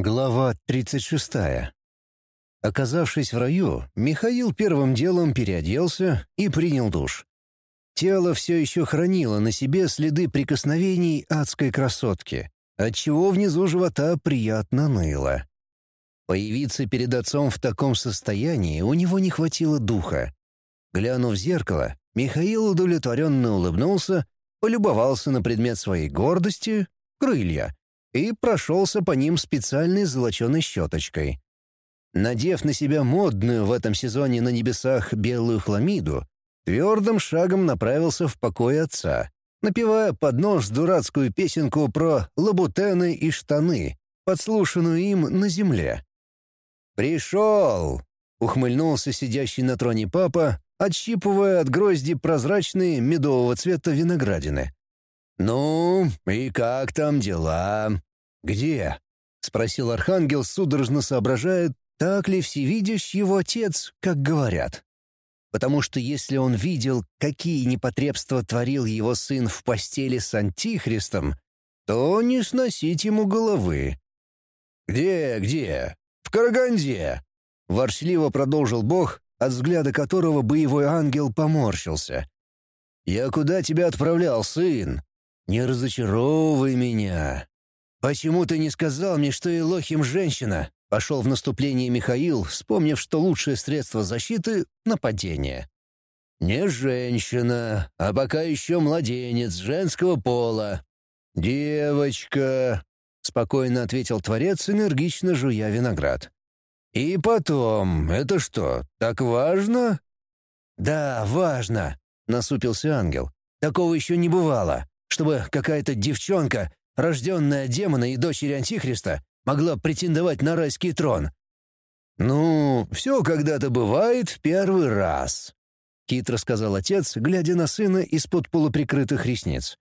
Глава 36. Оказавшись в раю, Михаил первым делом переоделся и принял душ. Тело все еще хранило на себе следы прикосновений адской красотки, отчего внизу живота приятно ныло. Появиться перед отцом в таком состоянии у него не хватило духа. Глянув в зеркало, Михаил удовлетворенно улыбнулся, полюбовался на предмет своей гордости — крылья — и прошелся по ним специальной золоченой щеточкой. Надев на себя модную в этом сезоне на небесах белую хламиду, твердым шагом направился в покой отца, напевая под нос дурацкую песенку про лабутены и штаны, подслушанную им на земле. «Пришел!» — ухмыльнулся сидящий на троне папа, отщипывая от грозди прозрачные медового цвета виноградины. «Ну, и как там дела?» «Где?» — спросил Архангел, судорожно соображая, так ли всевидящ его отец, как говорят. Потому что если он видел, какие непотребства творил его сын в постели с Антихристом, то не сносить ему головы. «Где, где? В Караганде!» — ворчливо продолжил Бог, от взгляда которого боевой ангел поморщился. «Я куда тебя отправлял, сын? Не разочаровывай меня. Почему ты не сказал мне, что Илохим женщина? Пошел в наступление Михаил, вспомнив, что лучшее средство защиты — нападение. «Не женщина, а пока еще младенец женского пола. Девочка», — спокойно ответил Творец, энергично жуя виноград. «И потом, это что, так важно?» «Да, важно», — насупился ангел. «Такого еще не бывало чтобы какая-то девчонка, рожденная демона и дочери Антихриста, могла претендовать на райский трон. «Ну, все когда-то бывает в первый раз», — хитро сказал отец, глядя на сына из-под полуприкрытых ресниц.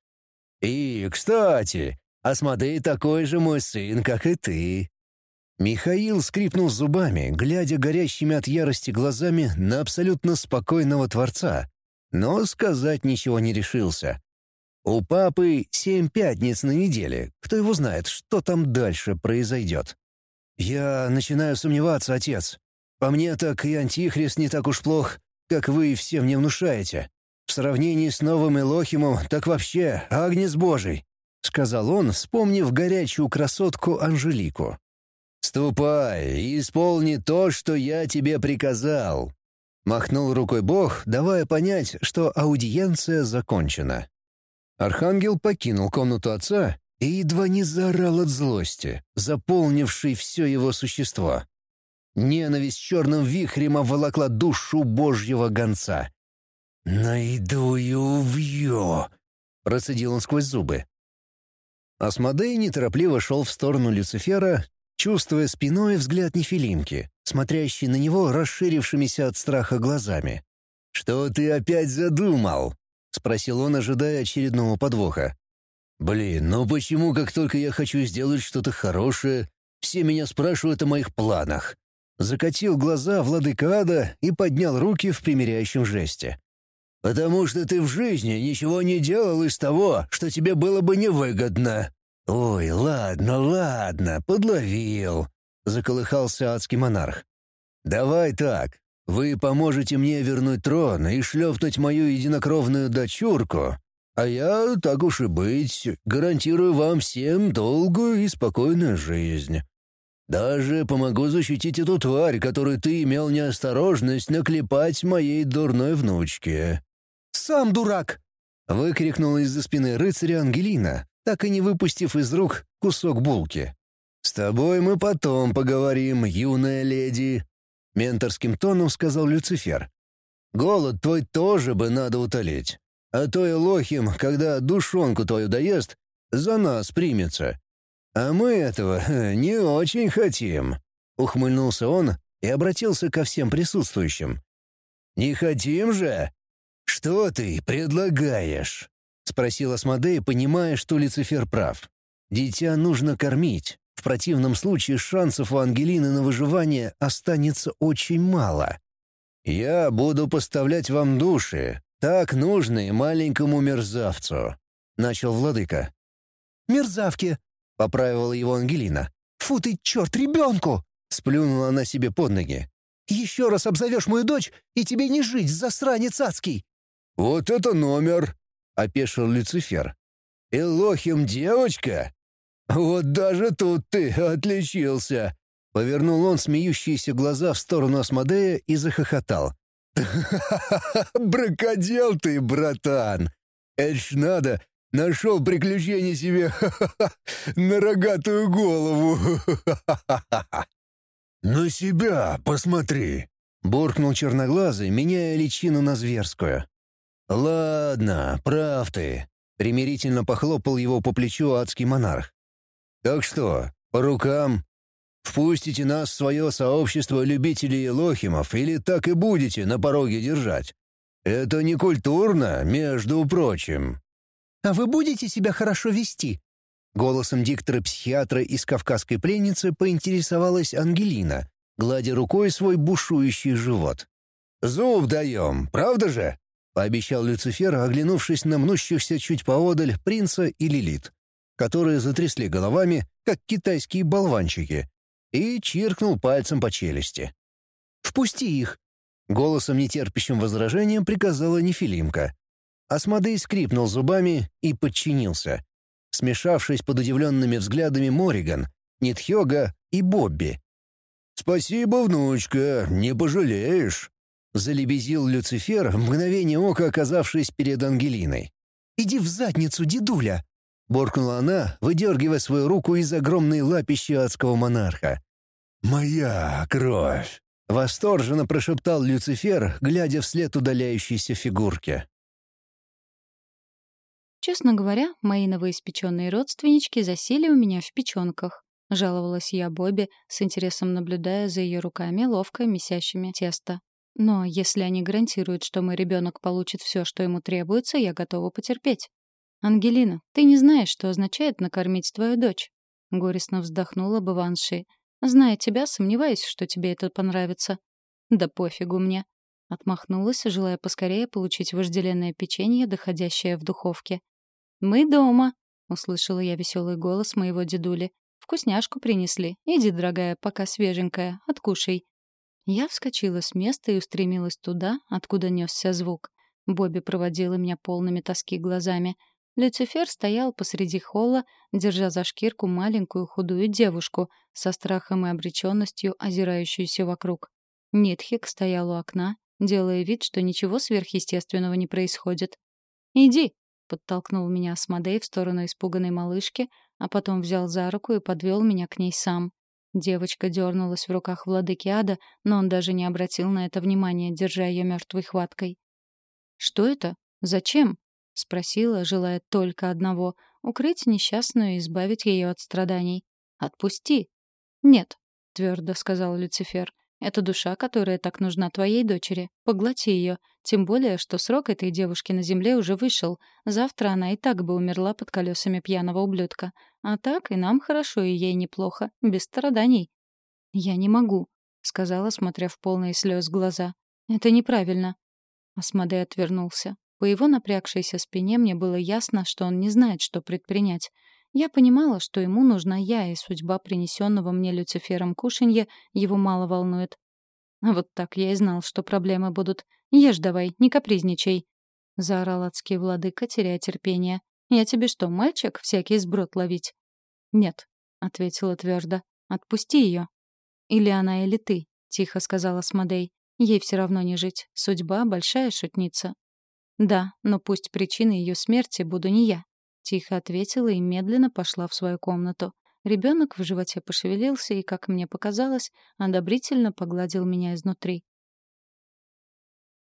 «И, кстати, Асмодей такой же мой сын, как и ты». Михаил скрипнул зубами, глядя горящими от ярости глазами на абсолютно спокойного Творца, но сказать ничего не решился. У папы семь пятниц на неделе. Кто его знает, что там дальше произойдет. Я начинаю сомневаться, отец. По мне так и Антихрист не так уж плох, как вы все мне внушаете. В сравнении с новым Элохимом, так вообще Агнец Божий», — сказал он, вспомнив горячую красотку Анжелику. «Ступай и исполни то, что я тебе приказал», — махнул рукой Бог, давая понять, что аудиенция закончена. Архангел покинул комнату отца и едва не заорал от злости, заполнившей все его существо. Ненависть черным вихрем обволокла душу божьего гонца. «Найду и убью!» — процедил он сквозь зубы. Асмодей неторопливо шел в сторону Люцифера, чувствуя спиной взгляд Нефилимки, смотрящий на него расширившимися от страха глазами. «Что ты опять задумал?» — спросил он, ожидая очередного подвоха. «Блин, ну почему, как только я хочу сделать что-то хорошее, все меня спрашивают о моих планах?» Закатил глаза владыка ада и поднял руки в примиряющем жесте. «Потому что ты в жизни ничего не делал из того, что тебе было бы невыгодно». «Ой, ладно, ладно, подловил», — заколыхался адский монарх. «Давай так, вы поможете мне вернуть трон и шлепнуть мою единокровную дочурку, а я, так уж и быть, гарантирую вам всем долгую и спокойную жизнь. Даже помогу защитить эту тварь, которую ты имел неосторожность наклепать моей дурной внучке». «Сам дурак!» — выкрикнула из-за спины рыцаря Ангелина, так и не выпустив из рук кусок булки. «С тобой мы потом поговорим, юная леди», менторским тоном сказал Люцифер. «Голод твой тоже бы надо утолить. А то и лохим, когда душонку твою доест, за нас примется. А мы этого не очень хотим», — ухмыльнулся он и обратился ко всем присутствующим. «Не хотим же? Что ты предлагаешь?» — спросил Асмодей, понимая, что Люцифер прав. «Дитя нужно кормить, в противном случае шансов у Ангелины на выживание останется очень мало. Я буду поставлять вам души, так нужные маленькому мерзавцу», — начал владыка. «Мерзавки», — поправила его Ангелина. Фу ты, черт, ребенку!» — сплюнула она себе под ноги. «Еще раз обзовешь мою дочь, и тебе не жить, засранец адский!» «Вот это номер!» — опешил Люцифер. «Элохим девочка? Вот даже тут ты отличился!» Повернул он смеющиеся глаза в сторону Асмодея и захохотал. «Бракодел ты, братан! Это ж надо, нашел приключение себе на рогатую голову!» «На себя посмотри!» — буркнул черноглазый, меняя личину на зверскую. «Ладно, прав ты», — примирительно похлопал его по плечу адский монарх. «Так что, по рукам? Впустите нас в свое сообщество любителей лохимов или так и будете на пороге держать? Это не культурно, между прочим». «А вы будете себя хорошо вести?» Голосом диктора-психиатра из «Кавказской пленницы» поинтересовалась Ангелина, гладя рукой свой бушующий живот. «Зуб даем, правда же?» пообещал Люцифер, оглянувшись на мнущихся чуть поодаль принца и Лилит, которые затрясли головами, как китайские болванчики, и чиркнул пальцем по челюсти. «Впусти их!» — голосом нетерпящим возражением приказала Нефилимка. Асмодей скрипнул зубами и подчинился, смешавшись под удивленными взглядами Мориган, Нитхёга и Бобби. «Спасибо, внучка, не пожалеешь!» Залебезил Люцифер, в мгновение ока оказавшись перед Ангелиной. «Иди в задницу, дедуля!» — буркнула она, выдергивая свою руку из огромной лапищи адского монарха. «Моя кровь!» — восторженно прошептал Люцифер, глядя вслед удаляющейся фигурке. «Честно говоря, мои новоиспеченные родственнички засели у меня в печенках», — жаловалась я Бобби, с интересом наблюдая за ее руками, ловко месящими тесто. Но если они гарантируют, что мой ребенок получит все, что ему требуется, я готова потерпеть. «Ангелина, ты не знаешь, что означает накормить твою дочь?» Горестно вздохнула Баванши. «Зная тебя, сомневаюсь, что тебе это понравится». «Да пофигу мне». Отмахнулась, желая поскорее получить вожделенное печенье, доходящее в духовке. «Мы дома», — услышала я веселый голос моего дедули. «Вкусняшку принесли. Иди, дорогая, пока свеженькая, откушай». Я вскочила с места и устремилась туда, откуда несся звук. Бобби проводила меня полными тоски глазами. Люцифер стоял посреди холла, держа за шкирку маленькую худую девушку, со страхом и обреченностью озирающуюся вокруг. Нитхик стоял у окна, делая вид, что ничего сверхъестественного не происходит. «Иди!» — подтолкнул меня Асмодей в сторону испуганной малышки, а потом взял за руку и подвел меня к ней сам. Девочка дернулась в руках владыки ада, но он даже не обратил на это внимания, держа ее мертвой хваткой. «Что это? Зачем?» — спросила, желая только одного — укрыть несчастную и избавить ее от страданий. «Отпусти!» «Нет», — твердо сказал Люцифер. «Это душа, которая так нужна твоей дочери. Поглоти ее. Тем более, что срок этой девушки на земле уже вышел. Завтра она и так бы умерла под колесами пьяного ублюдка. А так и нам хорошо, и ей неплохо, без страданий. «Я не могу», — сказала, смотря в полные слез глаза. «Это неправильно». Асмодей отвернулся. По его напрягшейся спине мне было ясно, что он не знает, что предпринять. Я понимала, что ему нужна я, и судьба принесенного мне Люцифером кушанья его мало волнует. Вот так я и знал, что проблемы будут. Ешь давай, не капризничай. Заорал адский владыка, теряя терпение. «Я тебе что, мальчик, всякий сброд ловить?» «Нет», — ответила твердо. «Отпусти ее». «Или она, или ты», — тихо сказала Смодей. «Ей все равно не жить. Судьба — большая шутница». «Да, но пусть причиной ее смерти буду не я», — тихо ответила и медленно пошла в свою комнату. Ребенок в животе пошевелился и, как мне показалось, одобрительно погладил меня изнутри.